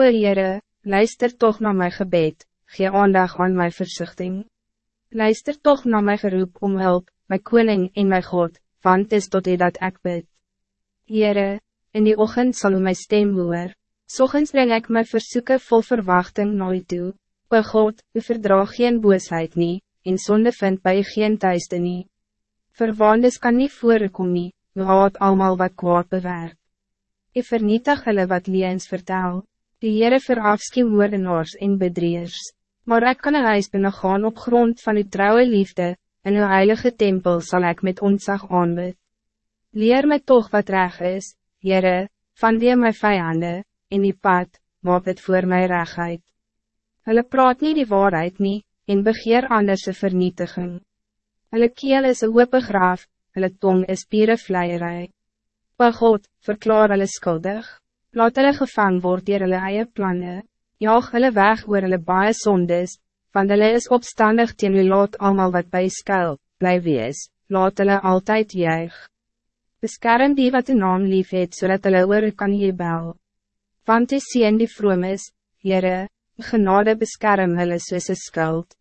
O Heere, luister toch naar mijn gebed, gee aandag aan mijn verzuchting. Luister toch naar mijn geroep om hulp, mijn koning en mijn God, want is tot u dat ik bid. Heere, in die ochtend zal u mijn stem hoor. Sochtends breng ik mijn verzoeken vol verwachting naar u toe. O God, u verdraag geen boosheid nie, en zonde vindt bij u geen thuisde nie. Verwaandes kan niet voorkom nie, u haat allemaal wat kwaad bewerk. U vernietig hulle wat liens vertel. Die Heere verafskie moordenaars en bedrieers. Maar ik kan een huis binnen gaan op grond van uw trouwe liefde, en uw heilige tempel zal ik met ontzag aanbid. Leer mij toch wat reg is, Heere, van die my vijanden, in die pad, maak het voor mij regheid. Hulle praat niet die waarheid nie, en begeer anders een vernietiging. Hulle keel is een open graaf, hulle tong is pire vleierij. O God, verklaar hulle skuldig, laat hulle gevang word dier hulle eie planne, jaag hulle weg oor hulle baie sondes, want hulle is opstandig teen u laat allemaal wat bij skuil, bly wees, laat hulle altyd juig. Beskerm die wat de naam lief het, zodat hulle oor kan jebel. Want die sien die vroom is, Heere, genade beskerm hulle soos een skuld.